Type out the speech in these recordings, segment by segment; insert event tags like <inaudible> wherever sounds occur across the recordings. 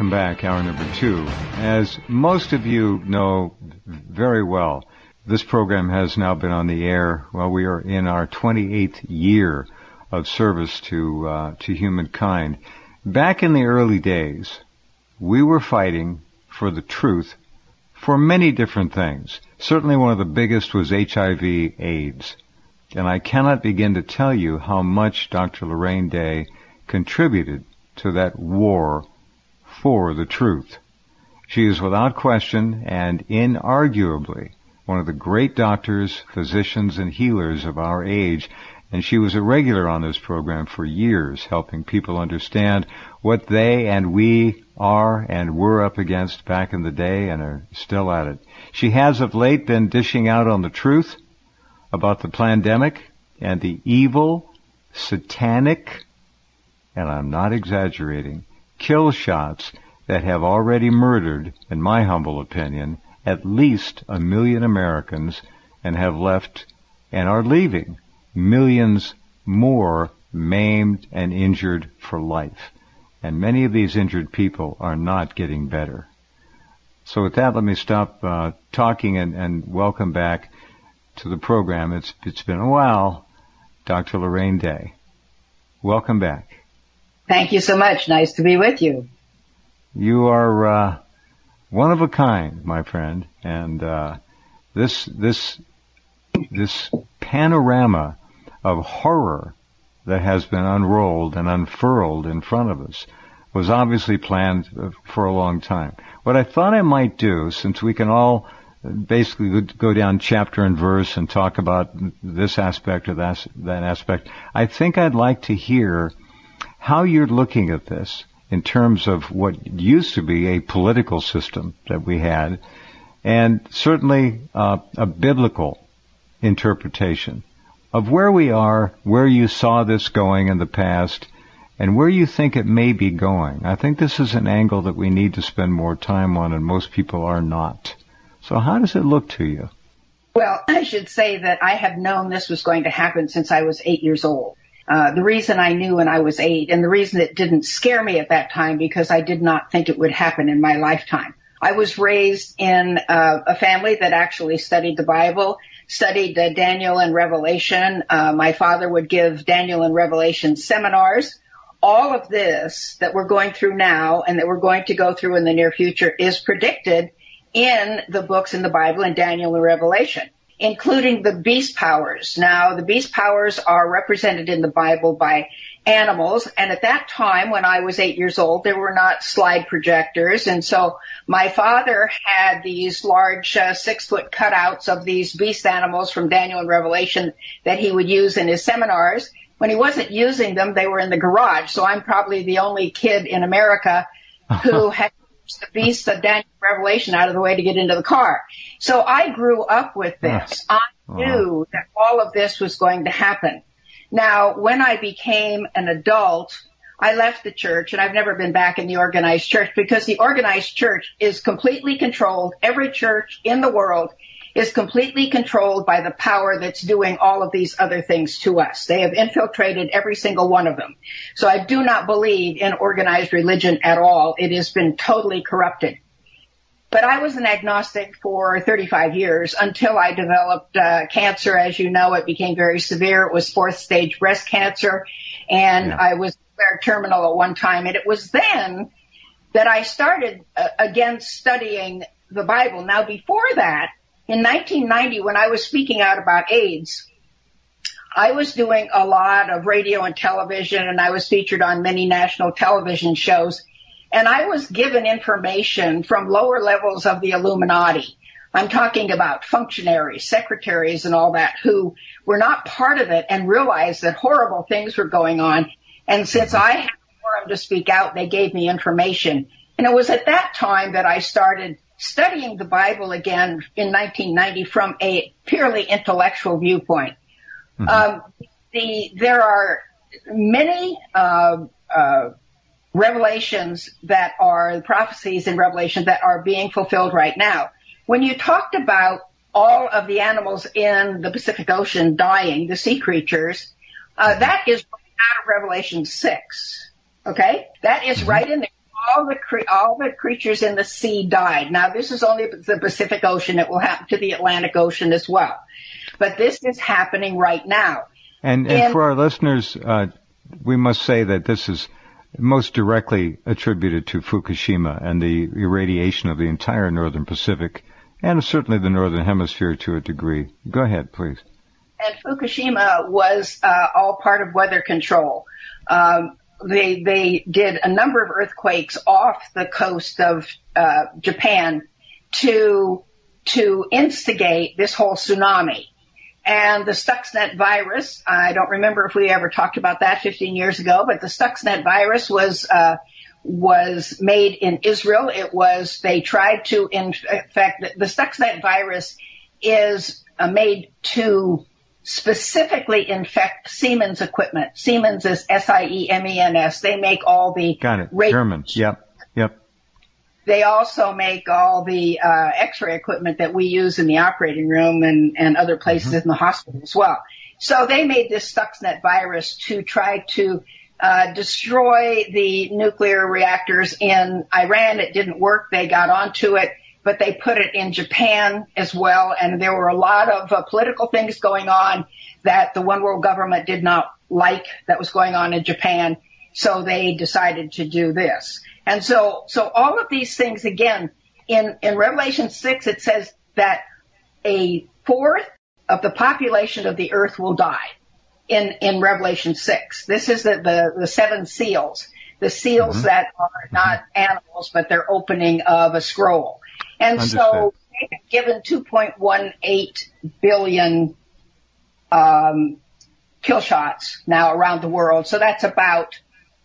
welcome back, hour number two. As most of you know very well, this program has now been on the air. Well, we are in our 28th year of service to uh, to humankind. Back in the early days, we were fighting for the truth for many different things. Certainly, one of the biggest was HIV/AIDS, and I cannot begin to tell you how much Dr. Lorraine Day contributed to that war for the truth. She is without question and inarguably one of the great doctors, physicians, and healers of our age, and she was a regular on this program for years, helping people understand what they and we are and were up against back in the day and are still at it. She has of late been dishing out on the truth about the pandemic and the evil, satanic, and I'm not exaggerating, kill shots that have already murdered, in my humble opinion, at least a million Americans and have left and are leaving millions more maimed and injured for life. And many of these injured people are not getting better. So with that, let me stop uh, talking and, and, welcome back to the program. It's it's been a while, Dr. Lorraine Day. Welcome back. Thank you so much. Nice to be with you. You are uh, one of a kind, my friend, and uh, this this this panorama of horror that has been unrolled and unfurled in front of us was obviously planned for a long time. What I thought I might do, since we can all basically go down chapter and verse and talk about this aspect or that, that aspect, I think I'd like to hear how you're looking at this in terms of what used to be a political system that we had, and certainly uh, a biblical interpretation of where we are, where you saw this going in the past, and where you think it may be going. I think this is an angle that we need to spend more time on, and most people are not. So, how does it look to you? Well, I should say that I have known this was going to happen since I was eight years old. Uh, the reason I knew when I was eight, and the reason it didn't scare me at that time, because I did not think it would happen in my lifetime. I was raised in uh, a family that actually studied the Bible studied uh, Daniel and Revelation. Uh, my father would give Daniel and Revelation seminars. All of this that we're going through now and that we're going to go through in the near future is predicted in the books in the Bible in Daniel and Revelation, including the beast powers. Now, the beast powers are represented in the Bible by animals. And at that time, when I was eight years old, there were not slide projectors. And so my father had these large uh, six foot cutouts of these beast animals from Daniel and Revelation that he would use in his seminars. When he wasn't using them, they were in the garage. So I'm probably the only kid in America <laughs> who had the beast of Daniel Revelation out of the way to get into the car. So I grew up with this. I knew uh-huh. that all of this was going to happen. Now, when I became an adult, I left the church and I've never been back in the organized church because the organized church is completely controlled. Every church in the world is completely controlled by the power that's doing all of these other things to us. They have infiltrated every single one of them. So I do not believe in organized religion at all. It has been totally corrupted. But I was an agnostic for 35 years until I developed uh, cancer. As you know, it became very severe. It was fourth stage breast cancer, and yeah. I was declared terminal at one time. And it was then that I started uh, again studying the Bible. Now, before that, in 1990, when I was speaking out about AIDS, I was doing a lot of radio and television, and I was featured on many national television shows. And I was given information from lower levels of the Illuminati. I'm talking about functionaries, secretaries and all that who were not part of it and realized that horrible things were going on. And since I had a forum to speak out, they gave me information. And it was at that time that I started studying the Bible again in 1990 from a purely intellectual viewpoint. Mm-hmm. Um, the, there are many, uh, uh, revelations that are prophecies in Revelation that are being fulfilled right now. When you talked about all of the animals in the Pacific Ocean dying, the sea creatures, uh, that is out of Revelation 6. Okay? That is mm-hmm. right in there. All the cre- all the creatures in the sea died. Now this is only the Pacific Ocean. It will happen to the Atlantic Ocean as well. But this is happening right now. And, and, and for our listeners, uh, we must say that this is most directly attributed to Fukushima and the irradiation of the entire northern Pacific and certainly the northern hemisphere to a degree. Go ahead, please. And Fukushima was uh, all part of weather control. Um, they they did a number of earthquakes off the coast of uh, Japan to to instigate this whole tsunami. And the Stuxnet virus, I don't remember if we ever talked about that 15 years ago, but the Stuxnet virus was, uh, was made in Israel. It was, they tried to infect, the Stuxnet virus is uh, made to specifically infect Siemens equipment. Siemens is S-I-E-M-E-N-S. They make all the... Got it. German. Yep. Yep. They also make all the uh, X-ray equipment that we use in the operating room and, and other places mm-hmm. in the hospital as well. So they made this Stuxnet virus to try to uh, destroy the nuclear reactors in Iran. It didn't work. They got onto it, but they put it in Japan as well. And there were a lot of uh, political things going on that the one world government did not like that was going on in Japan. So they decided to do this. And so, so all of these things again, in, in Revelation 6, it says that a fourth of the population of the earth will die in, in Revelation 6. This is the, the, the seven seals. The seals mm-hmm. that are not animals, but they're opening of a scroll. And Understood. so they've given 2.18 billion, um, kill shots now around the world. So that's about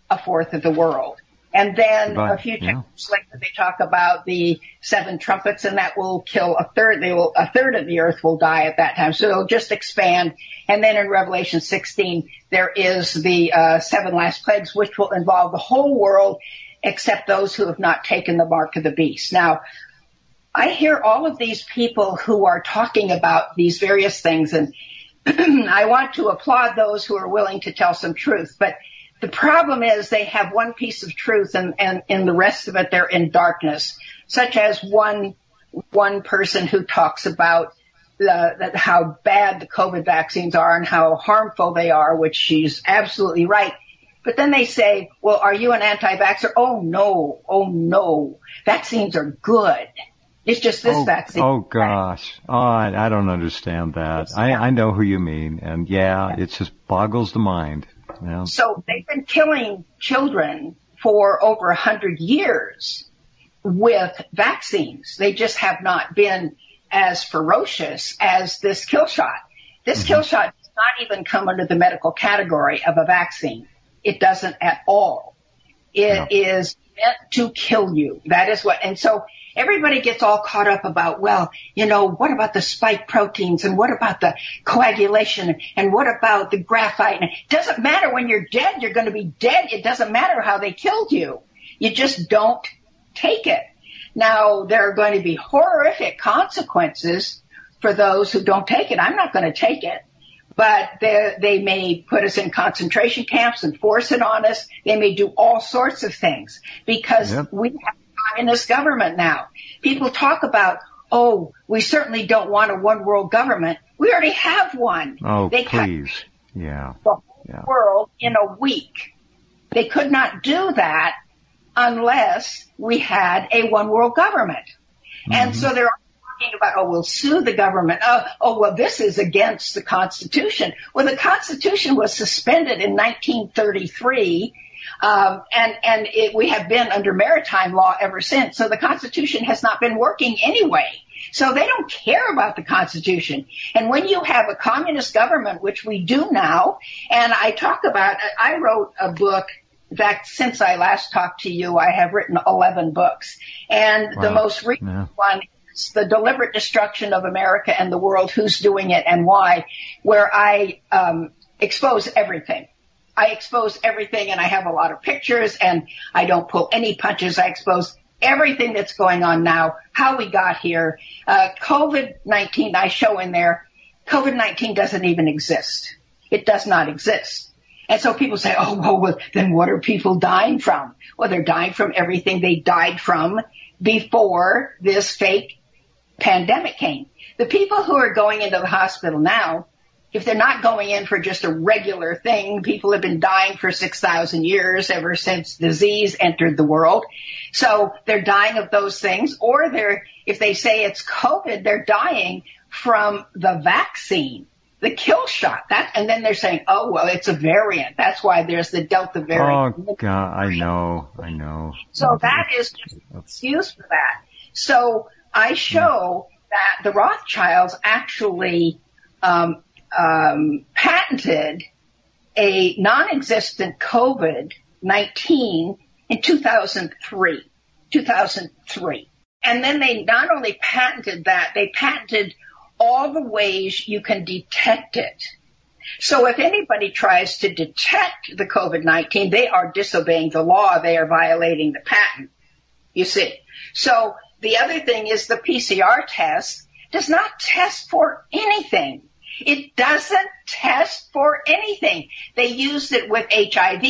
a fourth of the world. And then a few yeah. chapters later, they talk about the seven trumpets, and that will kill a third. They will a third of the earth will die at that time. So it'll just expand. And then in Revelation 16, there is the uh, seven last plagues, which will involve the whole world, except those who have not taken the mark of the beast. Now, I hear all of these people who are talking about these various things, and <clears throat> I want to applaud those who are willing to tell some truth, but the problem is they have one piece of truth and, and in the rest of it they're in darkness, such as one, one person who talks about the, how bad the COVID vaccines are and how harmful they are, which she's absolutely right. But then they say, well, are you an anti-vaxxer? Oh no, oh no, vaccines are good. It's just this oh, vaccine. Oh gosh, oh, I, I don't understand that. I, I know who you mean, and yeah, yeah, it just boggles the mind. Yeah. So they've been killing children for over a hundred years with vaccines. They just have not been as ferocious as this kill shot. This mm-hmm. kill shot does not even come under the medical category of a vaccine. It doesn't at all. It yeah. is meant to kill you. That is what, and so everybody gets all caught up about, well, you know, what about the spike proteins and what about the coagulation and what about the graphite? And it doesn't matter when you're dead, you're going to be dead. It doesn't matter how they killed you. You just don't take it. Now, there are going to be horrific consequences for those who don't take it. I'm not going to take it. But they, they may put us in concentration camps and force it on us. They may do all sorts of things because yep. we have communist government now. People talk about, oh, we certainly don't want a one world government. We already have one. Oh, they please. Yeah. The whole yeah. world in a week. They could not do that unless we had a one world government. Mm-hmm. And so they're talking about, oh, we'll sue the government. Oh, oh, well, this is against the Constitution. Well, the Constitution was suspended in 1933 um, and and it, we have been under maritime law ever since. So the Constitution has not been working anyway. So they don't care about the Constitution. And when you have a communist government, which we do now, and I talk about, I wrote a book in fact, since I last talked to you, I have written 11 books. And wow. the most recent yeah. one is The Deliberate Destruction of America and the World, Who's Doing It and Why, where I um, expose everything. I expose everything and I have a lot of pictures and I don't pull any punches. I expose everything that's going on now, how we got here. Uh, COVID-19, I show in there, COVID-19 doesn't even exist. It does not exist. And so people say, oh, well, well, then what are people dying from? Well, they're dying from everything they died from before this fake pandemic came. The people who are going into the hospital now, if they're not going in for just a regular thing, people have been dying for 6,000 years ever since disease entered the world. So they're dying of those things or they're, if they say it's COVID, they're dying from the vaccine the kill shot. That, and then they're saying, oh, well, it's a variant. That's why there's the Delta variant. Oh, God, I know, I know. So that is just an excuse for that. So I show that the Rothschilds actually um, um, patented a non-existent COVID-19 in 2003. 2003. And then they not only patented that, they patented all the ways you can detect it. So if anybody tries to detect the COVID-19, they are disobeying the law. They are violating the patent. You see. So the other thing is the PCR test does not test for anything. It doesn't test for anything. They use it with HIV.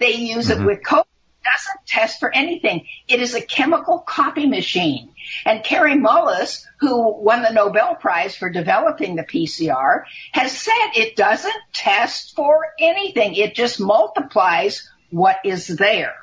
They use mm-hmm. it with COVID doesn't test for anything. It is a chemical copy machine. And Kary Mullis, who won the Nobel Prize for developing the PCR, has said it doesn't test for anything. It just multiplies what is there.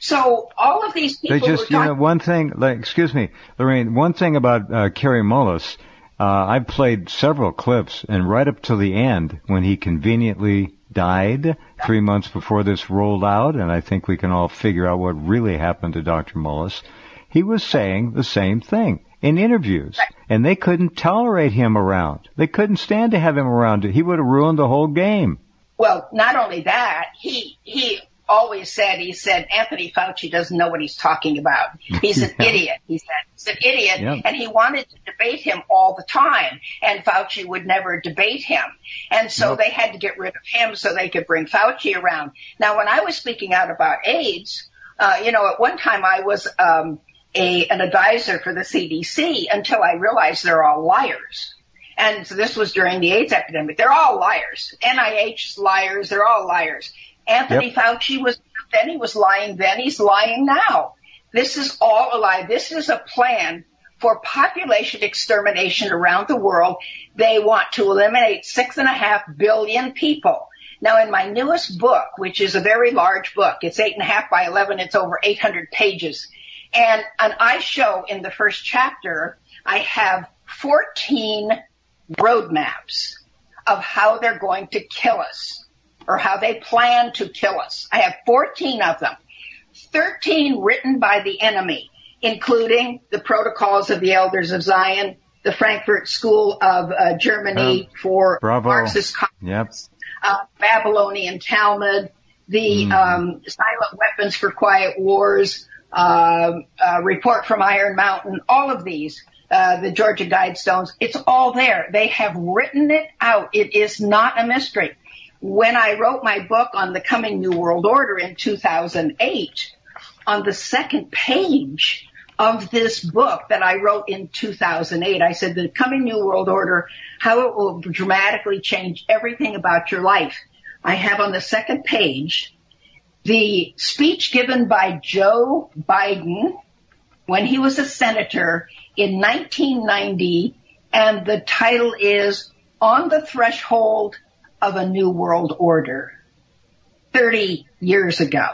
So all of these people. They just, you know, one thing. Like, excuse me, Lorraine. One thing about uh, Kary Mullis. Uh, I've played several clips, and right up to the end, when he conveniently died three months before this rolled out, and I think we can all figure out what really happened to Dr. Mullis. He was saying the same thing in interviews, and they couldn't tolerate him around. They couldn't stand to have him around. He would have ruined the whole game. Well, not only that, he he always said, he said, Anthony Fauci doesn't know what he's talking about. He's an <laughs> idiot. He said, he's an idiot. Yeah. And he wanted to debate him all the time. And Fauci would never debate him. And so nope. they had to get rid of him so they could bring Fauci around. Now, when I was speaking out about AIDS, uh, you know, at one time I was, um, a, an advisor for the CDC until I realized they're all liars. And so this was during the AIDS epidemic. They're all liars. NIH liars. They're all liars. Anthony yep. Fauci was then he was lying then, he's lying now. This is all a lie. This is a plan for population extermination around the world. They want to eliminate six and a half billion people. Now in my newest book, which is a very large book, it's eight and a half by 11, it's over 800 pages. And, and I show in the first chapter, I have 14 roadmaps of how they're going to kill us or how they plan to kill us. I have 14 of them, 13 written by the enemy, including the protocols of the elders of Zion, the Frankfurt School of uh, Germany oh, for bravo. Marxist yep. uh, Babylonian Talmud, the mm. um, Silent Weapons for Quiet Wars, uh, uh, Report from Iron Mountain, all of these. Uh, the Georgia Guidestones, it's all there. They have written it out. It is not a mystery when I wrote my book on the coming New World Order in 2008, on the second page of this book that I wrote in 2008, I said the coming New World Order, how it will dramatically change everything about your life. I have on the second page the speech given by Joe Biden when he was a senator in 1990, and the title is On the Threshold of a new world order 30 years ago.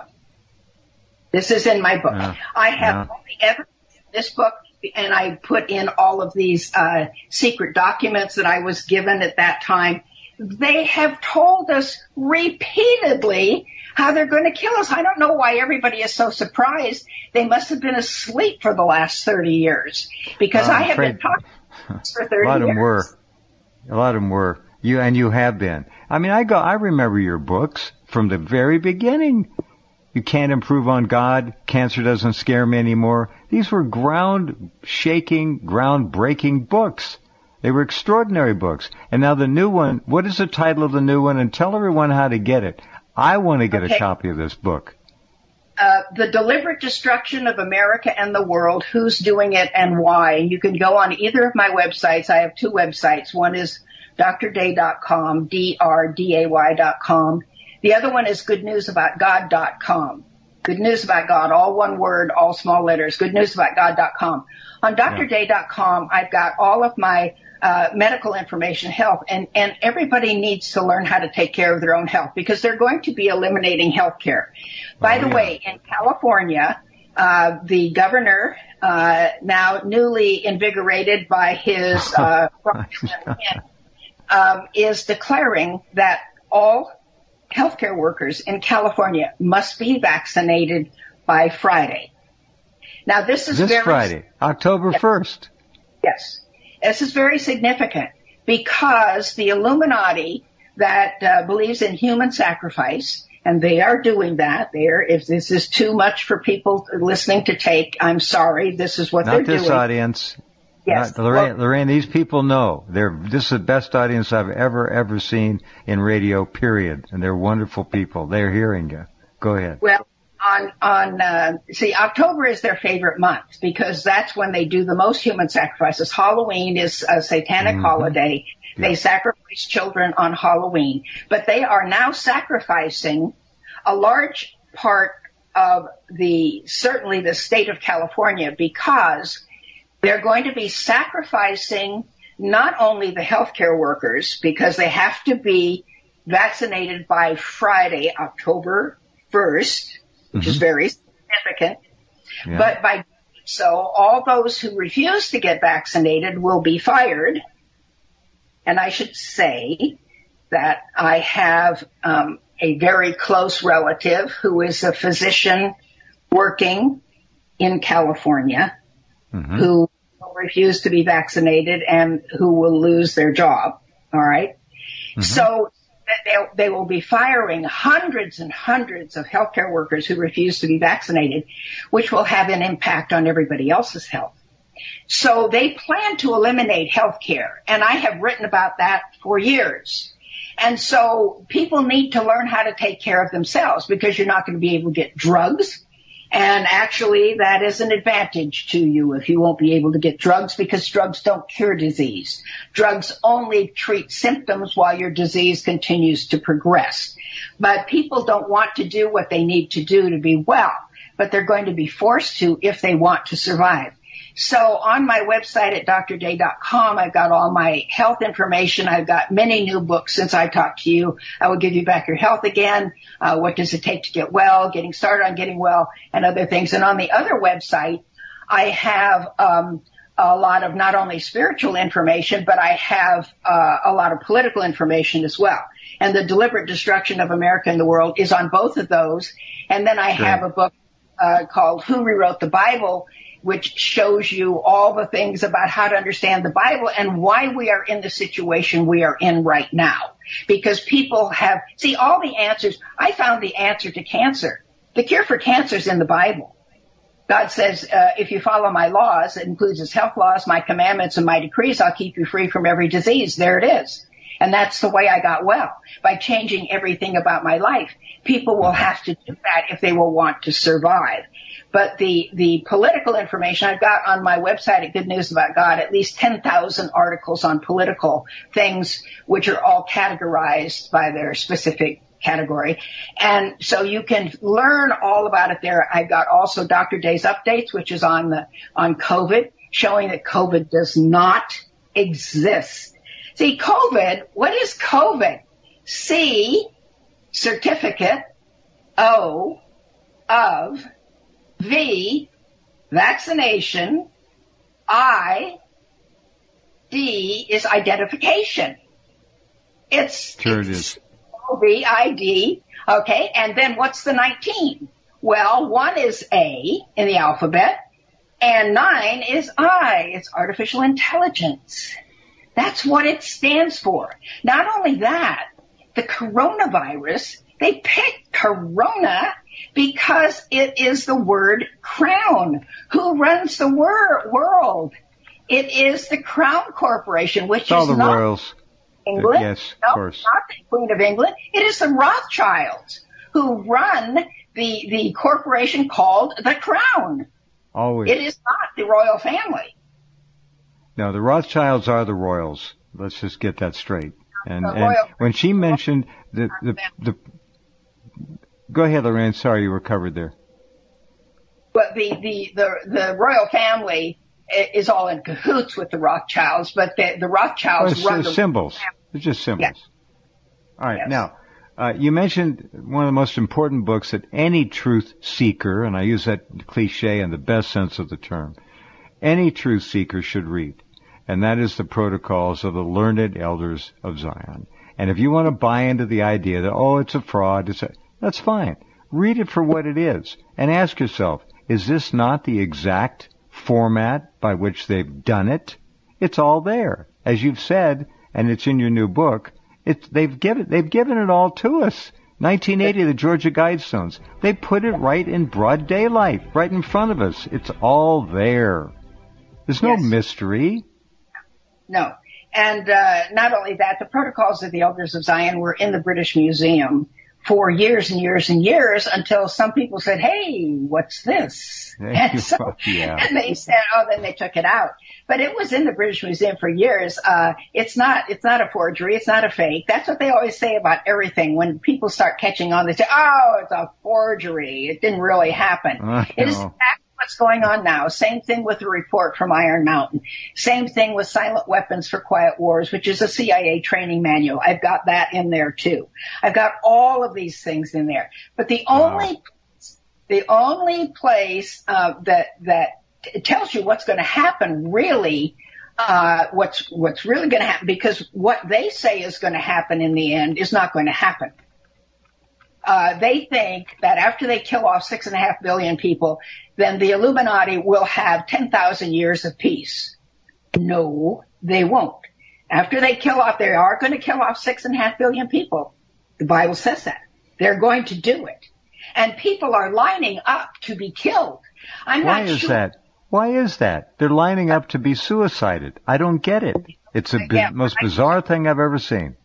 This is in my book. Yeah. I have yeah. only ever this book and I put in all of these uh, secret documents that I was given at that time. They have told us repeatedly how they're going to kill us. I don't know why everybody is so surprised. They must have been asleep for the last 30 years because I have been talking <laughs> for 30 years. A lot of them were. A lot of them were. You and you have been. I mean, I go. I remember your books from the very beginning. You can't improve on God. Cancer doesn't scare me anymore. These were ground shaking, ground breaking books. They were extraordinary books. And now the new one, what is the title of the new one? And tell everyone how to get it. I want to get okay. a copy of this book. Uh, the deliberate destruction of America and the world, who's doing it and why. You can go on either of my websites. I have two websites. One is drday.com, D-R-D-A-Y.com. The other one is goodnewsaboutgod.com. Good News About God, all one word, all small letters, goodnewsaboutgod.com. On drday.com, I've got all of my uh, medical information, health, and, and everybody needs to learn how to take care of their own health because they're going to be eliminating health care. By oh, the yeah. way, in California, uh, the governor, uh, now newly invigorated by his uh, <laughs> um, is declaring that all healthcare workers in California must be vaccinated by Friday. Now this is this very, Friday, October yes, 1st. Yes. This is very significant because the Illuminati that uh, believes in human sacrifice, and they are doing that. There, if this is too much for people listening to take, I'm sorry. This is what Not they're doing. Not this audience. Yes. Lorraine, well, Lorraine, these people know. They're, this is the best audience I've ever, ever seen in radio, period. And they're wonderful people. They're hearing you. Go ahead. Well, on, on, uh, see, October is their favorite month because that's when they do the most human sacrifices. Halloween is a satanic mm-hmm. holiday. They sacrifice children on Halloween, but they are now sacrificing a large part of the, certainly the state of California because they're going to be sacrificing not only the healthcare workers because they have to be vaccinated by Friday, October 1st, which mm-hmm. is very significant, yeah. but by so all those who refuse to get vaccinated will be fired. And I should say that I have um, a very close relative who is a physician working in California mm-hmm. who will refuse to be vaccinated and who will lose their job. All right? mm-hmm. So they, they will be firing hundreds and hundreds of healthcare workers who refuse to be vaccinated, which will have an impact on everybody else's health. So they plan to eliminate healthcare, and I have written about that for years. And so people need to learn how to take care of themselves because you're not going to be able to get drugs and actually that is an advantage to you if you won't be able to get drugs because drugs don't cure disease. Drugs only treat symptoms while your disease continues to progress. But people don't want to do what they need to do to be well, but they're going to be forced to if they want to survive. So on my website at drday.com, I've got all my health information. I've got many new books since I talked to you. I will give you back your health again. Uh, what does it take to get well? Getting started on getting well and other things. And on the other website, I have, um, a lot of not only spiritual information, but I have uh, a lot of political information as well. And the deliberate destruction of America and the world is on both of those. And then I have a book uh, called Who Rewrote the Bible, which shows you all the things about how to understand the Bible and why we are in the situation we are in right now. Because people have, see all the answers, I found the answer to cancer. The cure for cancer is in the Bible. God says, uh, if you follow my laws, it includes his health laws, my commandments, and my decrees, I'll keep you free from every disease. There it is. And that's the way I got well, by changing everything about my life. People will have to do that if they will want to survive. But the, the political information I've got on my website at Good News About God, at least 10,000 articles on political things, which are all categorized by their specific category. And so you can learn all about it there. I've got also Dr. Day's updates, which is on the, on COVID, showing that COVID does not exist. See, COVID, what is COVID? C, certificate, O, of, V, vaccination. I, D is identification. It's, sure it is. V, I, D. Okay. And then what's the 19? Well, one is A in the alphabet and nine is I. It's artificial intelligence. That's what it stands for. Not only that, the coronavirus, they picked corona because it is the word crown. Who runs the wor- world? It is the Crown Corporation, which it's all is the royals. England. Yes, no, of course. not the Queen of England. It is the Rothschilds who run the the corporation called the Crown. Always. It is not the royal family. No, the Rothschilds are the royals. Let's just get that straight. And, and when she mentioned the, the, the, go ahead, Lorraine. Sorry, you were covered there. But the, the, the, the royal family is all in cahoots with the Rothschilds, but the, the Rothschilds oh, run the symbols. It's just symbols. Yes. All right. Yes. Now, uh, you mentioned one of the most important books that any truth seeker, and I use that cliche in the best sense of the term, any truth seeker should read. And that is the protocols of the learned elders of Zion. And if you want to buy into the idea that, oh, it's a fraud, it's a, that's fine. Read it for what it is and ask yourself, is this not the exact format by which they've done it? It's all there. As you've said, and it's in your new book, it's, they've given, they've given it all to us. 1980, the Georgia Guidestones. They put it right in broad daylight, right in front of us. It's all there. There's no Yes. mystery. No. And uh, not only that, the protocols of the Elders of Zion were in the British Museum for years and years and years until some people said, "Hey, what's this?" <laughs> And so, Yeah. and they said, "Oh," then they took it out. But it was in the British Museum for years. Uh, it's not, it's not a forgery. It's not a fake. That's what they always say about everything. When people start catching on, they say, "Oh, it's a forgery. It didn't really happen." It is exactly what's going on now. Same thing with the report from Iron Mountain. Same thing with Silent Weapons for Quiet Wars, which is a CIA training manual. I've got that in there too. I've got all of these things in there. But the Wow. only, the only place uh, that that tells you what's going to happen really. Uh, what's what's really going to happen because what they say is going to happen in the end is not going to happen uh, they think that after they kill off six and a half billion people, then the Illuminati will have 10,000 years of peace. No, they won't. After they kill off, they are going to kill off six and a half billion people. The Bible says that. They're going to do it. And people are lining up to be killed. I'm Why not is sure. that? Why is that? They're lining up to be suicided. I don't get it. It's the Yeah, most I- bizarre thing I've ever seen.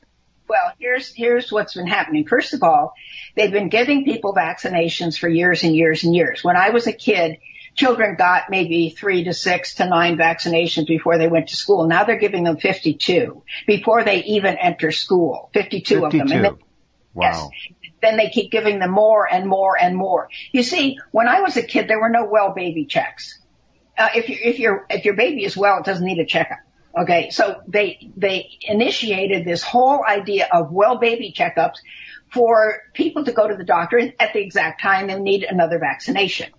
Well, here's here's what's been happening. First of all, they've been giving people vaccinations for years and years and years. When I was a kid, children got maybe three to six to nine vaccinations before they went to school. Now they're giving them 52 before they even enter school. 52, of them. And then, 52. Wow. Yes. Then they keep giving them more and more and more. You see, when I was a kid, there were no well baby checks. Uh, if you, if your if your baby is well, it doesn't need a checkup. Okay, so they they initiated this whole idea of well baby checkups for people to go to the doctor at the exact time they need another vaccination.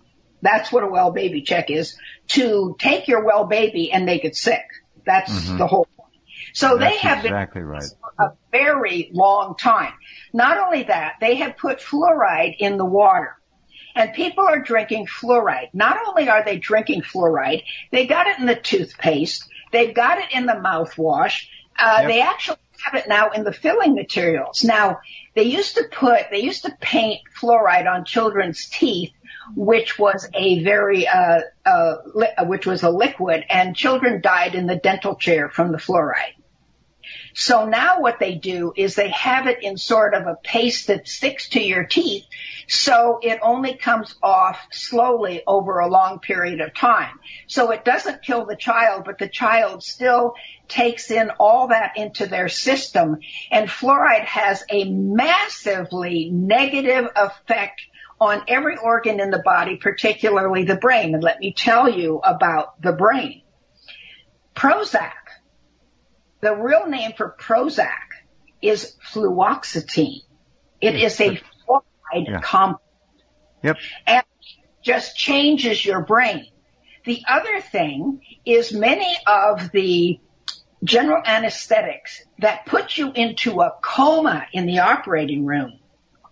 That's what a well baby check is to take your well baby and make it sick. That's Mhm. the whole point. So they That's have been exactly right. a very long time. Not only that, they have put fluoride in the water. And people are drinking fluoride. Not only are they drinking fluoride, they got it in the toothpaste, they've got it in the mouthwash, uh, Yep. they actually have it now in the filling materials. Now, they used to put, they used to paint fluoride on children's teeth, which was a very, uh, uh, li- uh, which was a liquid, and children died in the dental chair from the fluoride. So now what they do is they have it in sort of a paste that sticks to your teeth so it only comes off slowly over a long period of time. So it doesn't kill the child, but the child still takes in all that into their system and fluoride has a massively negative effect on every organ in the body, particularly the brain. And let me tell you about the brain. Prozac the real name for Prozac is fluoxetine. It is a fluoride Yeah. compound Yep. and just changes your brain. The other thing is many of the general anesthetics that put you into a coma in the operating room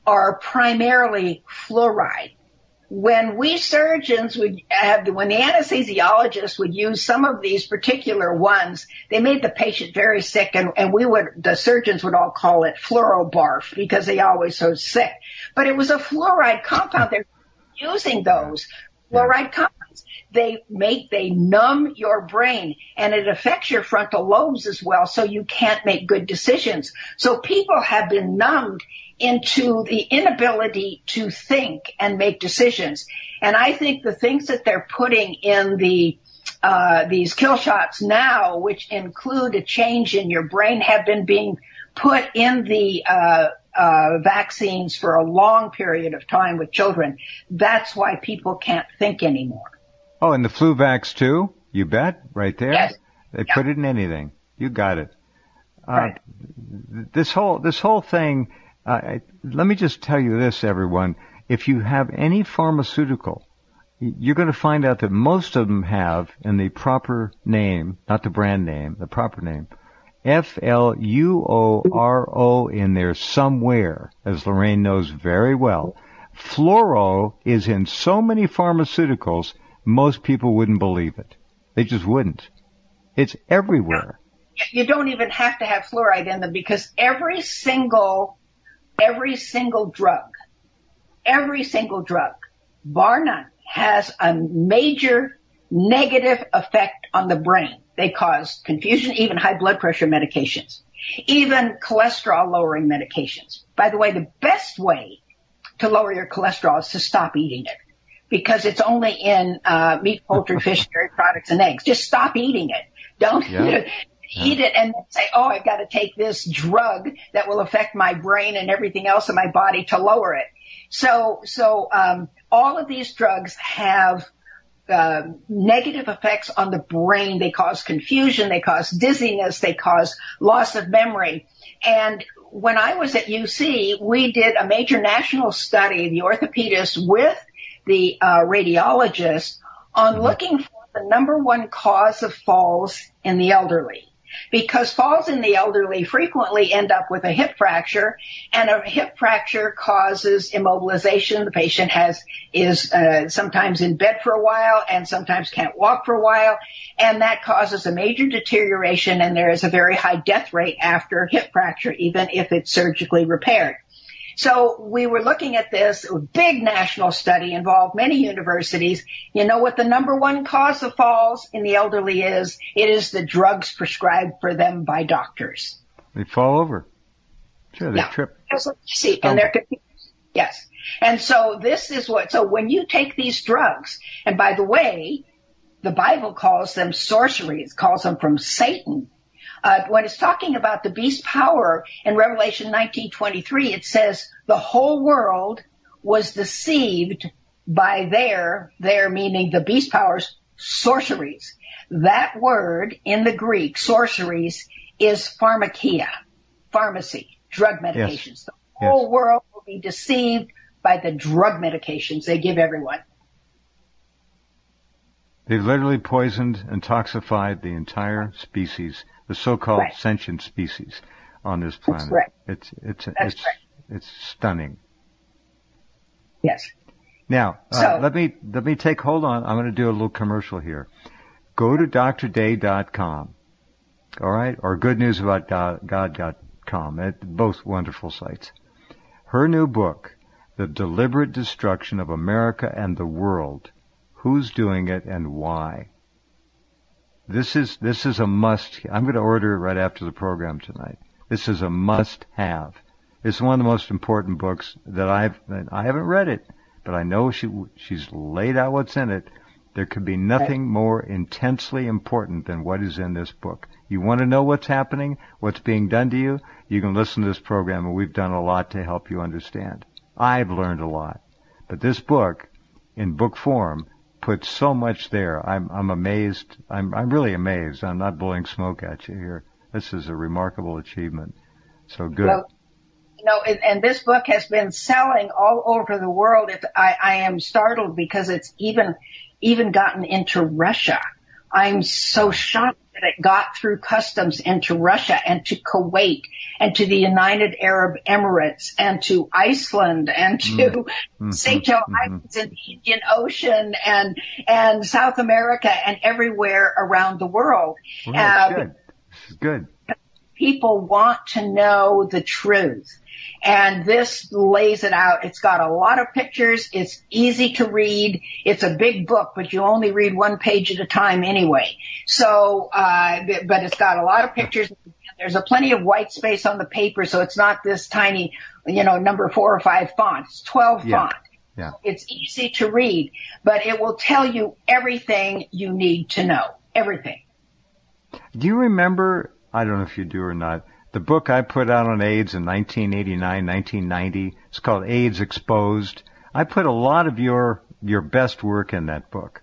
are primarily fluoride. When we surgeons would have, when the anesthesiologists would use some of these particular ones, they made the patient very sick and, and we would, the surgeons would all call it fluorobarf because they always so sick. But it was a fluoride compound. They're using those fluoride compounds. They make, they numb your brain and it affects your frontal lobes as well so you can't make good decisions. So people have been numbed into the inability to think and make decisions. And I think the things that they're putting in the uh, these kill shots now, which include a change in your brain, have been being put in the uh, uh, vaccines for a long period of time with children. That's why people can't think anymore. Oh, and the flu vax too? You bet, right there. Yes. They Yeah. put it in anything. You got it. Uh, Right. This whole this whole thing. Uh, I- let me just tell you this, everyone. If you have any pharmaceutical, you're going to find out that most of them have in the proper name, not the brand name, the proper name, F L U O R O in there somewhere, as Lorraine knows very well. Fluoro is in so many pharmaceuticals, most people wouldn't believe it. They just wouldn't. It's everywhere. you don't even have to have fluoride in them because every single, every single drug, every single drug, bar none, has a major negative effect on the brain. They cause confusion, even high blood pressure medications, even cholesterol lowering medications. By the way, the best way to lower your cholesterol is to stop eating it because it's only in uh, meat, poultry, <laughs> fish, dairy products, and eggs. Just stop eating it. Don't Yeah. <laughs> eat it and say, "Oh, I've got to take this drug that will affect my brain and everything else in my body to lower it." So, so um, all of these drugs have uh, negative effects on the brain. They cause confusion. They cause dizziness. They cause loss of memory. And when I was at UC, we did a major national study, of the orthopedist with the uh, radiologist, on looking for the number one cause of falls in the elderly. Because falls in the elderly frequently end up with a hip fracture, and a hip fracture causes immobilization. The patient has is uh, sometimes in bed for a while, and sometimes can't walk for a while, and that causes a major deterioration. And there is a very high death rate after hip fracture, even if it's surgically repaired. So we were looking at this big national study involved many universities. You know what the number one cause of falls in the elderly is? It is the drugs prescribed for them by doctors. They fall over. Sure, they Yeah. trip. See, and they're confused. Yes. And so this is what, so when you take these drugs, and by the way, the Bible calls them sorcery. It calls them from Satan. Uh, when it's talking about the beast power in Revelation 19:23, it says the whole world was deceived by their, their meaning the beast powers, sorceries. That word in the Greek, sorceries, is pharmakia, pharmacy, drug medications. The Yes. whole world will be deceived by the drug medications they give everyone. They've literally poisoned and toxified the entire species, the so-called Right. sentient species on this planet. correct. It's it's That's it's it's stunning. Yes. Now, uh, let me let me take hold on. I'm going to do a little commercial here. Go to drday.com. All right, or goodnewsaboutgod.com. Both wonderful sites. Her new book, The Deliberate Destruction of America and the World. Who's doing it and why? This is this is a must. I'm going to order it right after the program tonight. This is a must have. It's one of the most important books that I've I haven't read it, but I know she she's laid out what's in it. There could be nothing more intensely important than what is in this book. You want to know what's happening, what's being done to you, you can listen to this program and we've done a lot to help you understand. I've learned a lot. But this book, in book form, puts so much there. I'm, I'm amazed. I'm, I'm really amazed. I'm not blowing smoke at you here. This is a remarkable achievement. So good. Well, you know, and, and this book has been selling all over the world. If I, I am startled because it's even even gotten into Russia. I'm so shocked that got through customs into Russia and to Kuwait and to the United Arab Emirates and to Iceland and to Mhm. Seychelles Mhm. Islands in the Indian Ocean and and South America and everywhere around the world. Well, Uh, good. Good. people want to know the truth. And this lays it out. It's got a lot of pictures. It's easy to read. It's a big book, but you only read one page at a time anyway. So, uh, but it's got a lot of pictures. There's a plenty of white space on the paper, so it's not this tiny, you know, number four or five font. It's 12 Yeah. font. Yeah. It's easy to read, but it will tell you everything you need to know. Everything. Do you remember, I don't know if you do or not, The book I put out on AIDS in 1989, 1990, it's called AIDS Exposed. I put a lot of your your best work in that book.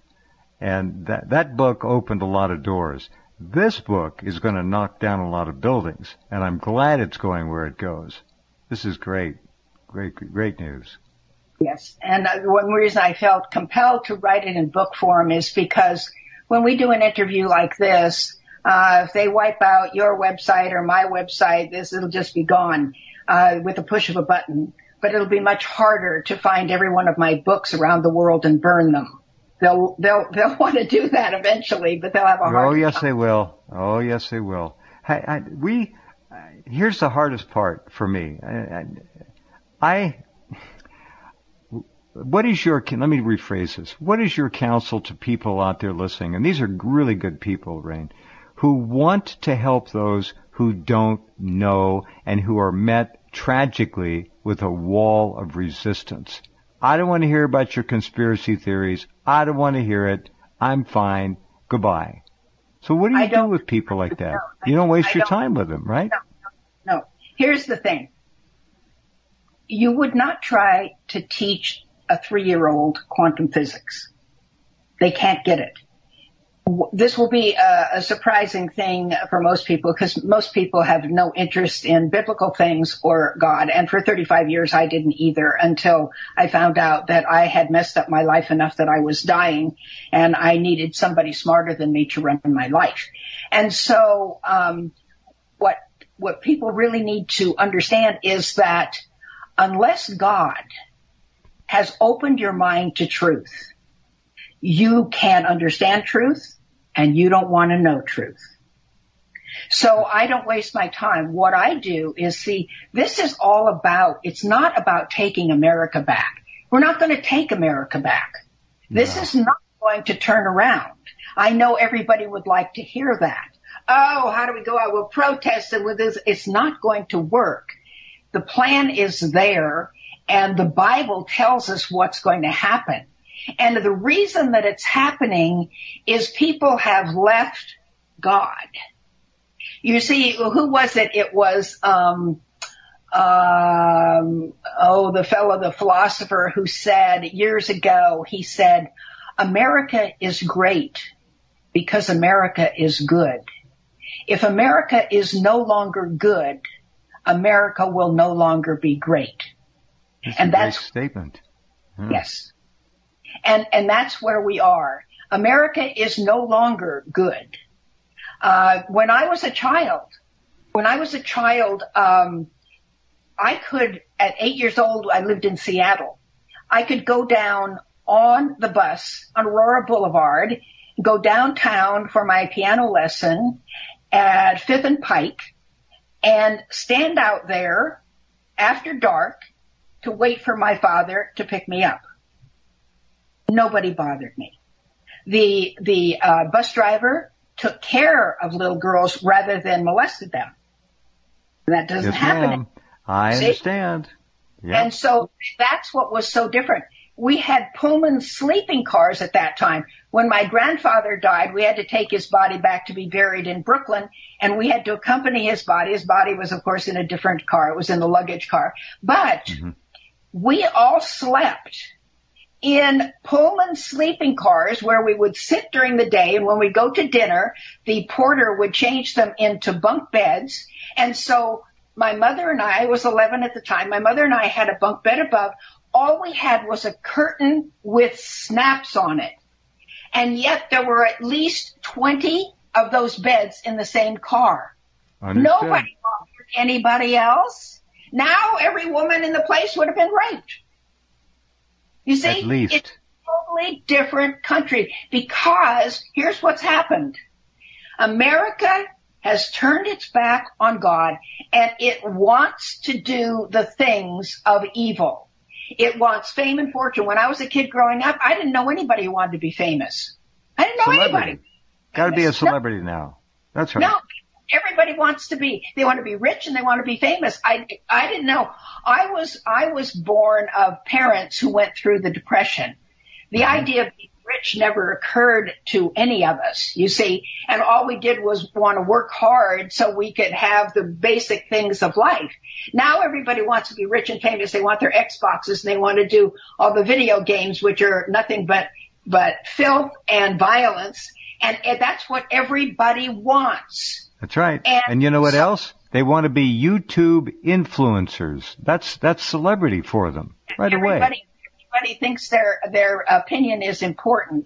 And that that book opened a lot of doors. This book is going to knock down a lot of buildings, and I'm glad it's going where it goes. This is great. Great great news. Yes. And uh, one reason I felt compelled to write it in book form is because when we do an interview like this, uh, if they wipe out your website or my website, this it'll just be gone uh, with the push of a button. But it'll be much harder to find every one of my books around the world and burn them. They'll they'll <laughs> they'll want to do that eventually, but they'll have a hard. Oh yes, time. they will. Oh yes, they will. I, I, we here's the hardest part for me. I, I what is your let me rephrase this what is your counsel to people out there listening and these are really good people rain who want to help those who don't know and who are met tragically with a wall of resistance. I don't want to hear about your conspiracy theories. I don't want to hear it. I'm fine. Goodbye. So what do you do with people like that? No, you don't waste your don't, time with them right? No, no. Here's the thing. You would not try to teach a three-year-old quantum physics. They can't get it. This will be a, a surprising thing for most people because most people have no interest in biblical things or God. And for 35 years, I didn't either until I found out that I had messed up my life enough that I was dying and I needed somebody smarter than me to run my life. And so, um, what, what people really need to understand is that unless God has opened your mind to truth. You can't understand truth and you don't want to know truth. So I don't waste my time. What I do is see, this is all about, it's not about taking America back. We're not going to take America back. This is not going to turn around. I know everybody would like to hear that. Oh, how do we go out? We'll protest it with this. It's not going to work. The plan is there and the Bible tells us what's going to happen. And the reason that it's happening is people have left God. You see, who was it? It was, um, um, oh, the fellow, the philosopher who said years ago, he said, America is great because America is good. If America is no longer good, America will no longer be great. That's and that's statement. Hmm. Yes. And, and that's where we are. America is no longer good. Uh, when I was a child, when I was a child, um, I could, at eight years old, I lived in Seattle. I could go down on the bus on Aurora Boulevard, go downtown for my piano lesson at Fifth and Pike, and stand out there after dark to wait for my father to pick me up. Nobody bothered me. The, the uh, bus driver took care of little girls rather than molested them. That doesn't yes, happen. Ma'am. I See? understand. Yep. And so that's what was so different. We had Pullman sleeping cars at that time. When my grandfather died, we had to take his body back to be buried in Brooklyn and we had to accompany his body. His body was of course in a different car. It was in the luggage car. But mm-hmm we all slept in Pullman sleeping cars where we would sit during the day and when we go to dinner, the porter would change them into bunk beds. And so my mother and I, I was 11 at the time, my mother and I had a bunk bed above. All we had was a curtain with snaps on it. And yet there were at least 20 of those beds in the same car. Understood. Nobody bothered anybody else. Now every woman in the place would have been raped. You see, At least. it's a totally different country because here's what's happened. America has turned its back on God and it wants to do the things of evil. It wants fame and fortune. When I was a kid growing up, I didn't know anybody who wanted to be famous. I didn't know celebrity. anybody. Got to be a celebrity no. now. That's right. No, everybody wants to be they want to be rich and they want to be famous i i didn't know i was i was born of parents who went through the depression the mm-hmm. idea of being rich never occurred to any of us, you see, and all we did was want to work hard so we could have the basic things of life. Now everybody wants to be rich and famous. They want their Xboxes and they want to do all the video games, which are nothing but, but filth and violence. And, and that's what everybody wants. That's right. And, and you know what else? They want to be YouTube influencers. That's, that's celebrity for them right everybody, away everybody thinks their their opinion is important.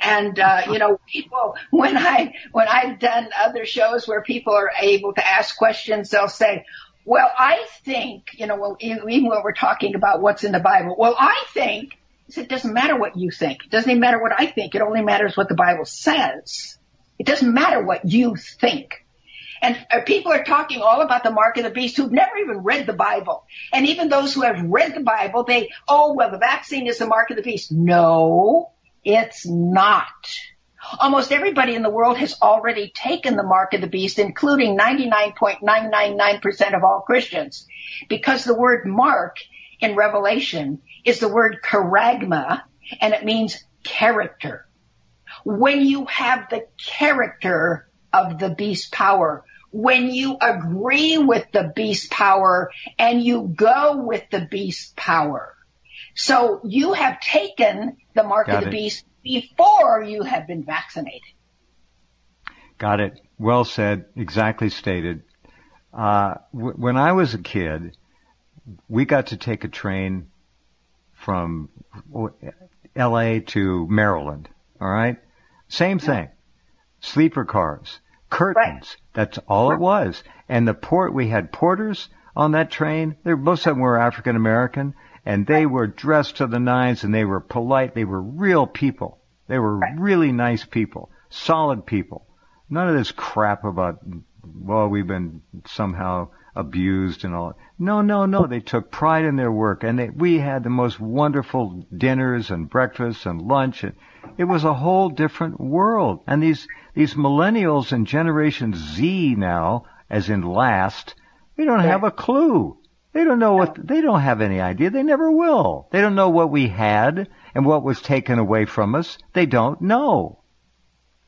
And uh, you know, people <laughs> when I when I've done other shows where people are able to ask questions, they'll say, "Well, I think you know, well, even when we're talking about what's in the Bible, well, I think." It doesn't matter what you think. It doesn't even matter what I think. It only matters what the Bible says. It doesn't matter what you think. And uh, people are talking all about the mark of the beast who've never even read the Bible. And even those who have read the Bible, they, oh, well, the vaccine is the mark of the beast. No, it's not. Almost everybody in the world has already taken the mark of the beast, including 99.999% of all Christians. Because the word mark in Revelation is the word charagma, and it means character. When you have the character of the beast power, when you agree with the beast power and you go with the beast power. So you have taken the mark Got of the it. beast before you have been vaccinated. Got it. Well said. Exactly stated. Uh, w- when I was a kid, we got to take a train from L.A. to Maryland. All right, same thing. Sleeper cars curtains. Right. That's all right. it was. And the port, we had porters on that train. They, most of them were African American, and they were dressed to the nines, and they were polite. They were real people. They were right. really nice people, solid people. None of this crap about, well, we've been somehow abused and all. No, no, no. They took pride in their work, and they, we had the most wonderful dinners and breakfasts and lunch. And it was a whole different world. And these these millennials and Generation Z now, as in last, they don't have a clue. They don't know what, they don't have any idea. They never will. They don't know what we had and what was taken away from us. They don't know.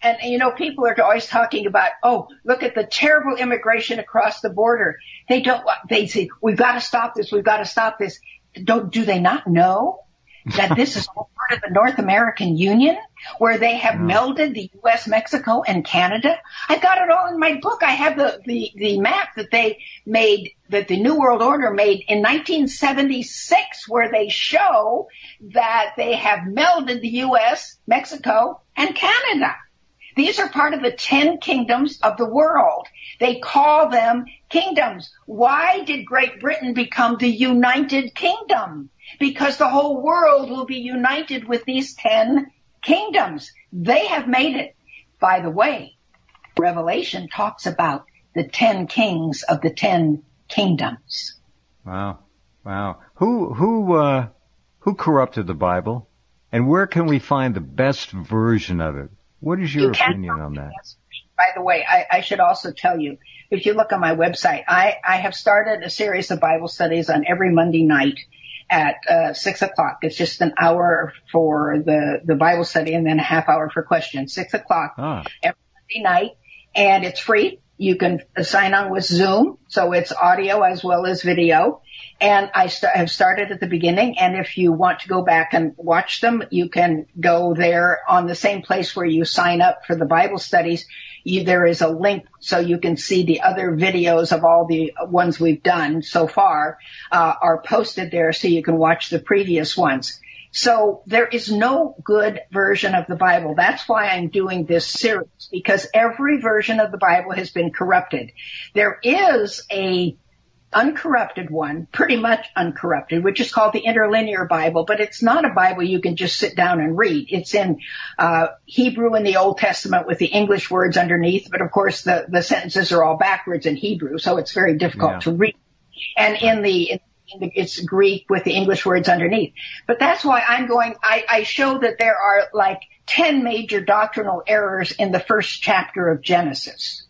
And, you know, people are always talking about, oh, look at the terrible immigration across the border. They don't, they say, we've got to stop this. We've got to stop this. Don't, do they not know that this is all part of the North American Union where they have mm. melded the U.S., Mexico, and Canada. I've got it all in my book. I have the, the, the map that they made, that the New World Order made in 1976 where they show that they have melded the U.S., Mexico, and Canada. These are part of the ten kingdoms of the world. They call them kingdoms. Why did Great Britain become the United Kingdom? because the whole world will be united with these ten kingdoms. They have made it. By the way, Revelation talks about the ten kings of the ten kingdoms. Wow. Wow. Who, who, uh, who corrupted the Bible? And where can we find the best version of it? What is your you opinion on that? By the way, I, I, should also tell you, if you look on my website, I, I have started a series of Bible studies on every Monday night at uh, six o'clock. It's just an hour for the the Bible study and then a half hour for questions. Six o'clock ah. every Monday night, and it's free. You can sign on with Zoom, so it's audio as well as video. And I st- have started at the beginning, and if you want to go back and watch them, you can go there on the same place where you sign up for the Bible studies you, there is a link so you can see the other videos of all the ones we've done so far uh, are posted there so you can watch the previous ones. So there is no good version of the Bible. That's why I'm doing this series because every version of the Bible has been corrupted. There is a uncorrupted one, pretty much uncorrupted, which is called the interlinear Bible, but it's not a Bible you can just sit down and read. It's in uh, Hebrew in the Old Testament with the English words underneath, but of course the, the sentences are all backwards in Hebrew, so it's very difficult yeah. to read. And in the, in the, it's Greek with the English words underneath. But that's why I'm going, I, I show that there are like 10 major doctrinal errors in the first chapter of Genesis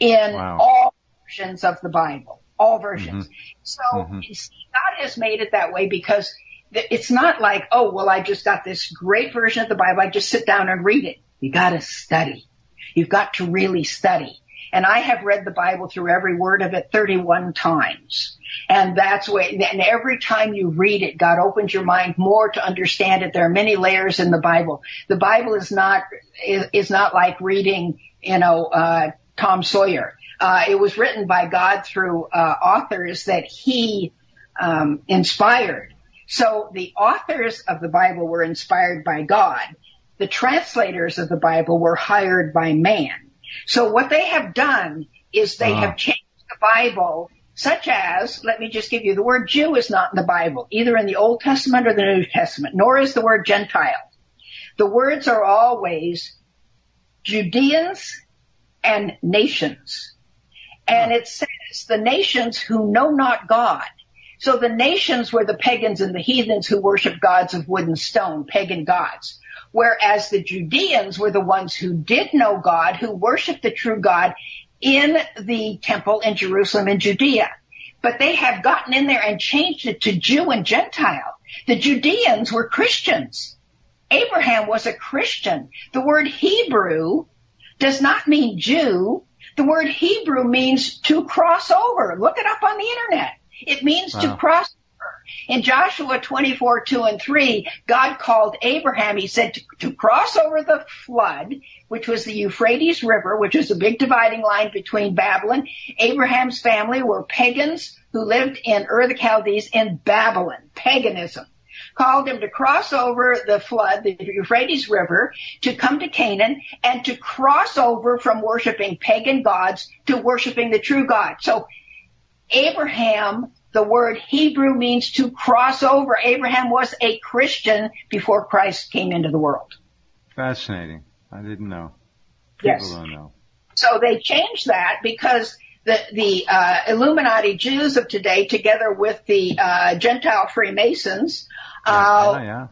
in wow. all versions of the Bible all versions. Mm-hmm. So mm-hmm. God has made it that way because it's not like, oh, well, I just got this great version of the Bible. I just sit down and read it. You got to study. You've got to really study. And I have read the Bible through every word of it 31 times. And that's what, and every time you read it, God opens your mind more to understand it. There are many layers in the Bible. The Bible is not, is, is not like reading, you know, uh, Tom Sawyer. Uh, it was written by God through, uh, authors that he, um, inspired. So the authors of the Bible were inspired by God. The translators of the Bible were hired by man. So what they have done is they uh have changed the Bible such as, let me just give you, the word Jew is not in the Bible, either in the Old Testament or the New Testament, nor is the word Gentile. The words are always Judeans and nations. And it says the nations who know not God. So the nations were the pagans and the heathens who worship gods of wood and stone, pagan gods. Whereas the Judeans were the ones who did know God, who worshiped the true God in the temple in Jerusalem in Judea. But they have gotten in there and changed it to Jew and Gentile. The Judeans were Christians. Abraham was a Christian. The word Hebrew does not mean Jew. The word Hebrew means to cross over. Look it up on the internet. It means wow. to cross in Joshua 24, 2 and 3, God called Abraham, he said, to, to, cross over the flood, which was the Euphrates River, which is a big dividing line between Babylon. Abraham's family were pagans who lived in Ur the Chaldees in Babylon, paganism. Called him to cross over the flood, the Euphrates River, to come to Canaan and to cross over from worshiping pagan gods to worshiping the true God. So Abraham the word Hebrew means to cross over. Abraham was a Christian before Christ came into the world. Fascinating. I didn't know. People yes. don't know. So they changed that because the the uh, Illuminati Jews of today, together with the uh, Gentile Freemasons, uh, yeah, yeah.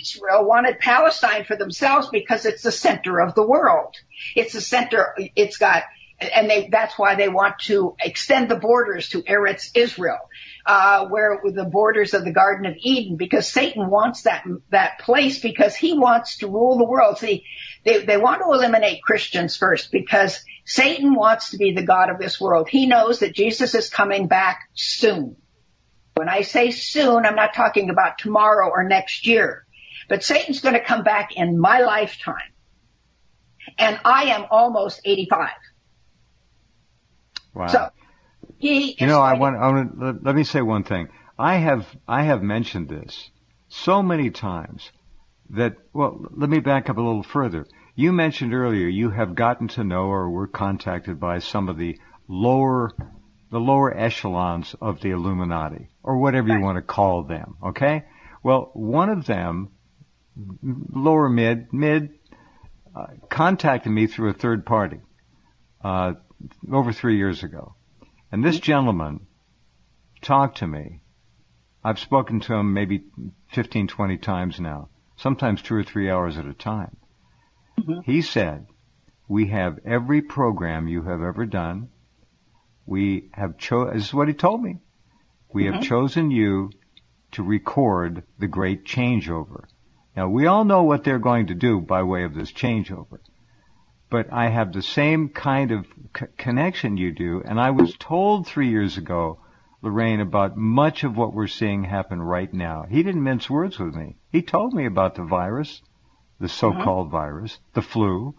Israel wanted Palestine for themselves because it's the center of the world. It's the center. It's got and they, that's why they want to extend the borders to Eretz Israel, uh, where the borders of the Garden of Eden, because Satan wants that that place because he wants to rule the world. See, they they want to eliminate Christians first because Satan wants to be the god of this world. He knows that Jesus is coming back soon. When I say soon, I'm not talking about tomorrow or next year, but Satan's going to come back in my lifetime, and I am almost 85. Wow. So he you know, I want, I want to, let me say one thing. I have I have mentioned this so many times that well, let me back up a little further. You mentioned earlier you have gotten to know or were contacted by some of the lower the lower echelons of the Illuminati or whatever you want to call them. Okay. Well, one of them, lower mid mid, uh, contacted me through a third party. Uh, over three years ago. And this gentleman talked to me. I've spoken to him maybe 15, 20 times now, sometimes two or three hours at a time. Mm-hmm. He said, we have every program you have ever done. We have cho- this is what he told me. We mm-hmm. have chosen you to record the great changeover. Now we all know what they're going to do by way of this changeover but I have the same kind of c- connection you do. And I was told three years ago, Lorraine, about much of what we're seeing happen right now. He didn't mince words with me. He told me about the virus, the so-called mm-hmm. virus, the flu.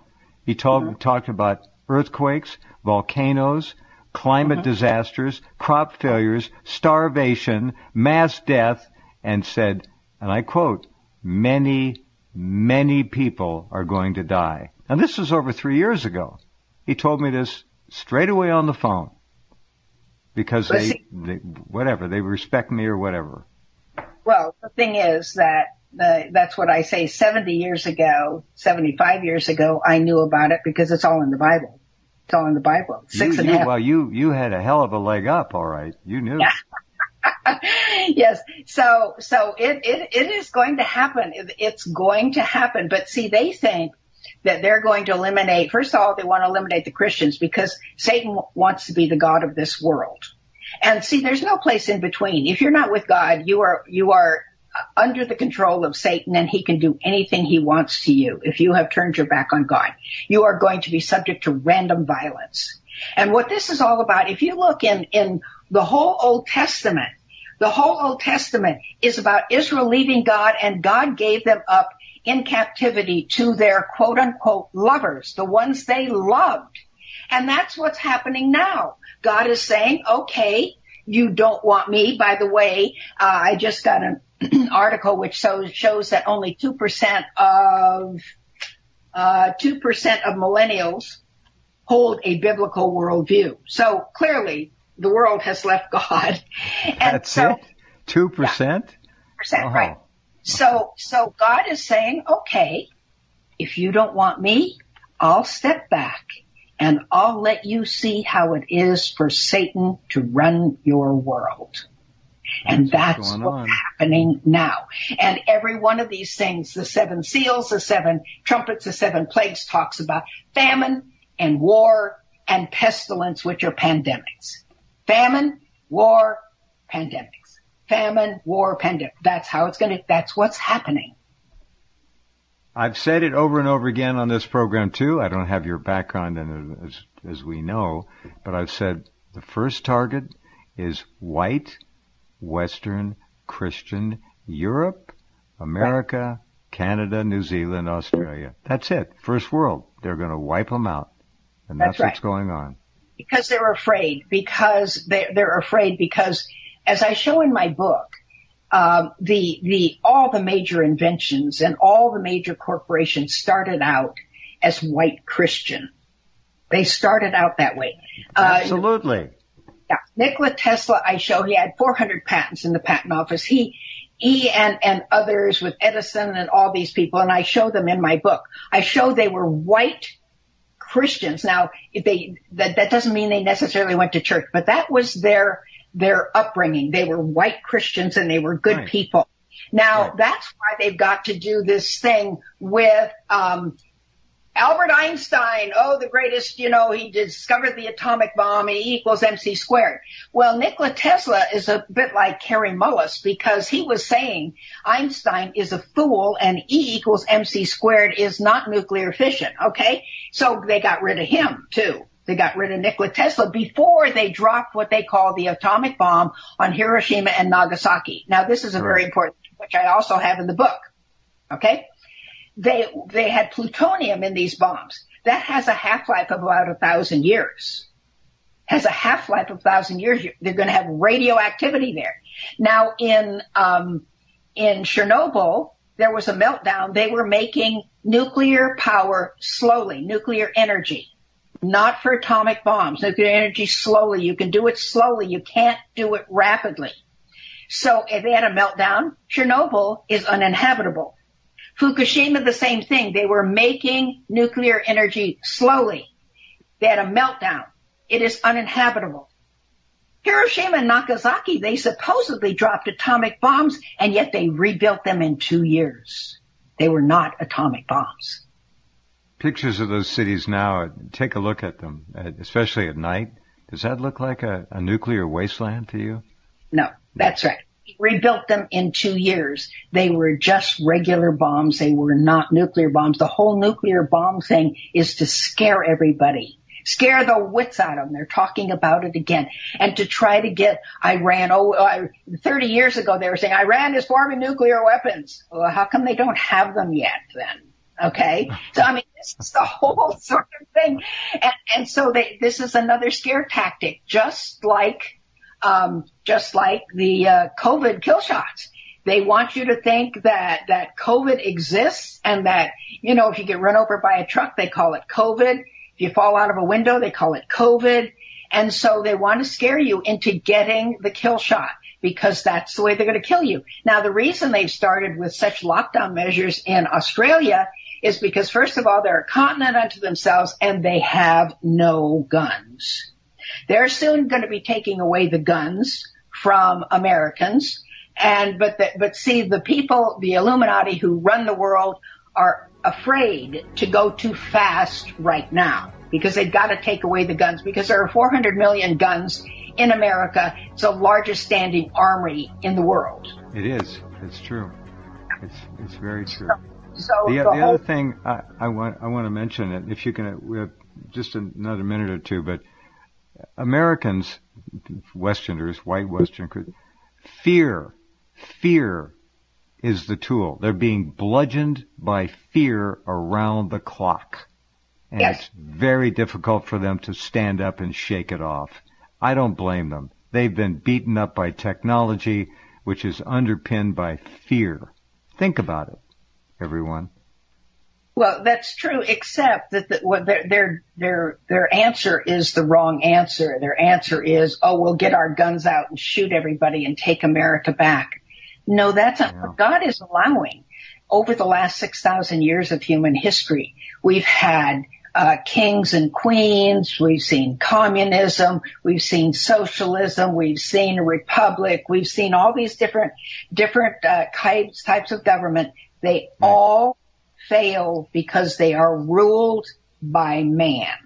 He told, mm-hmm. talked about earthquakes, volcanoes, climate mm-hmm. disasters, crop failures, starvation, mass death, and said, and I quote, many, many people are going to die. And this was over three years ago. He told me this straight away on the phone because they, they, whatever, they respect me or whatever. Well, the thing is that the, that's what I say 70 years ago, 75 years ago, I knew about it because it's all in the Bible. It's all in the Bible. Six you, and you, a half. Well, you, you had a hell of a leg up, all right. You knew. <laughs> yes. So, so it, it, it is going to happen. It's going to happen. But see, they think that they're going to eliminate, first of all, they want to eliminate the Christians because Satan wants to be the God of this world. And see, there's no place in between. If you're not with God, you are, you are under the control of Satan and he can do anything he wants to you if you have turned your back on God. You are going to be subject to random violence. And what this is all about, if you look in, in the whole Old Testament, the whole Old Testament is about Israel leaving God and God gave them up in captivity to their quote unquote lovers, the ones they loved. And that's what's happening now. God is saying, okay, you don't want me. By the way, uh, I just got an <clears throat> article which shows, shows that only 2% of, uh, 2% of millennials hold a biblical worldview. So clearly the world has left <laughs> God. And That's so, it? 2%? Yeah, percent, oh. right. So, so God is saying, okay, if you don't want me, I'll step back and I'll let you see how it is for Satan to run your world. And that's, that's what's on. happening now. And every one of these things, the seven seals, the seven trumpets, the seven plagues talks about famine and war and pestilence, which are pandemics. Famine, war, pandemics. Famine, war, pandemic. That's how it's gonna, that's what's happening. I've said it over and over again on this program too. I don't have your background in it as, as we know, but I've said the first target is white, Western, Christian, Europe, America. Canada, New Zealand, Australia. That's it. First world. They're going to wipe them out. And that's, that's right. what's going on. Because they're afraid, because they're, they're afraid because as I show in my book, um, the the all the major inventions and all the major corporations started out as white Christian. They started out that way. Uh, Absolutely. Yeah, Nikola Tesla. I show he had 400 patents in the patent office. He he and and others with Edison and all these people, and I show them in my book. I show they were white Christians. Now, if they that that doesn't mean they necessarily went to church, but that was their their upbringing. They were white Christians and they were good right. people. Now right. that's why they've got to do this thing with um, Albert Einstein. Oh, the greatest! You know, he discovered the atomic bomb. E equals mc squared. Well, Nikola Tesla is a bit like Kary Mullis because he was saying Einstein is a fool and E equals mc squared is not nuclear fission. Okay, so they got rid of him too. They got rid of Nikola Tesla before they dropped what they call the atomic bomb on Hiroshima and Nagasaki. Now this is a right. very important, which I also have in the book. Okay. They, they had plutonium in these bombs. That has a half-life of about a thousand years. Has a half-life of a thousand years. They're going to have radioactivity there. Now in, um, in Chernobyl, there was a meltdown. They were making nuclear power slowly, nuclear energy not for atomic bombs. Nuclear energy slowly. You can do it slowly. You can't do it rapidly. So if they had a meltdown, Chernobyl is uninhabitable. Fukushima, the same thing. They were making nuclear energy slowly. They had a meltdown. It is uninhabitable. Hiroshima and Nagasaki, they supposedly dropped atomic bombs and yet they rebuilt them in two years. They were not atomic bombs pictures of those cities now, take a look at them, especially at night. Does that look like a, a nuclear wasteland to you? No, that's right. rebuilt them in two years. They were just regular bombs. They were not nuclear bombs. The whole nuclear bomb thing is to scare everybody. Scare the wits out of them. They're talking about it again. And to try to get Iran, oh, uh, 30 years ago they were saying Iran is forming nuclear weapons. Well, how come they don't have them yet then? Okay. So I mean, this is the whole <laughs> sort of thing. And, and so they, this is another scare tactic, just like, um, just like the, uh, COVID kill shots. They want you to think that, that COVID exists and that, you know, if you get run over by a truck, they call it COVID. If you fall out of a window, they call it COVID. And so they want to scare you into getting the kill shot because that's the way they're going to kill you. Now, the reason they've started with such lockdown measures in Australia is because first of all, they're a continent unto themselves and they have no guns. They're soon going to be taking away the guns from Americans. And, but, the, but see, the people, the Illuminati who run the world are afraid to go too fast right now. because they've got to take away the guns because there are 400 million guns in America. It's the largest standing armory in the world. It is. It's true. It's it's very true. So the, the the whole- other thing I, I want I want to mention it if you can uh, we have just another minute or two, but Americans, Westerners, white Westerners, fear, fear is the tool. They're being bludgeoned by fear around the clock. And Yes. it's very difficult for them to stand up and shake it off. I don't blame them. They've been beaten up by technology, which is underpinned by fear. Think about it, everyone. Well, that's true, except that the, what their their their their answer is the wrong answer. Their answer is, "Oh, we'll get our guns out and shoot everybody and take America back." No, that's not Yeah. what God is allowing. Over the last six thousand years of human history, we've had uh, kings and queens. We've seen communism. We've seen socialism. We've seen a republic. We've seen all these different different uh, types types of government. They all fail because they are ruled by man.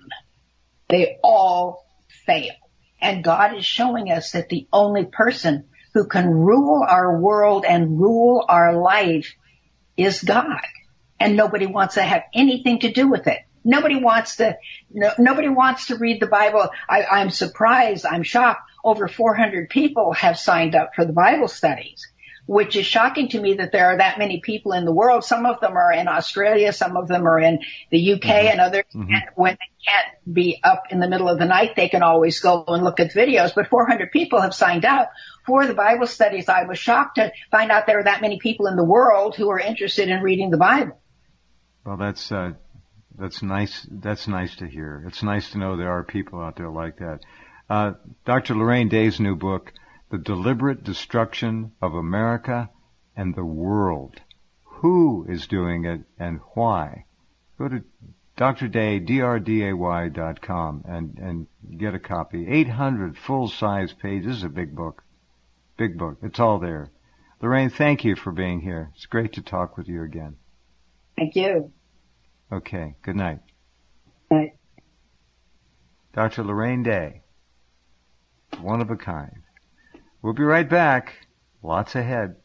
They all fail. And God is showing us that the only person who can rule our world and rule our life is God. And nobody wants to have anything to do with it. Nobody wants to, no, nobody wants to read the Bible. I, I'm surprised, I'm shocked. Over 400 people have signed up for the Bible studies which is shocking to me that there are that many people in the world. Some of them are in Australia, some of them are in the UK and others. And when they can't be up in the middle of the night, they can always go and look at videos. But 400 people have signed up for the Bible studies. I was shocked to find out there are that many people in the world who are interested in reading the Bible. Well, that's uh, that's nice. That's nice to hear. It's nice to know there are people out there like that. Uh, Dr. Lorraine Day's new book, "The Deliberate Destruction of America and the World." Who is doing it and why? Go to Dr. Day, D-R-D-A-Y dot com and, and get a copy. 800 full-size pages. This is a big book. Big book. It's all there. Lorraine, thank you for being here. It's great to talk with you again. Thank you. Okay. Good night. Right. Dr. Lorraine Day. One of a kind. We'll be right back. Lots ahead.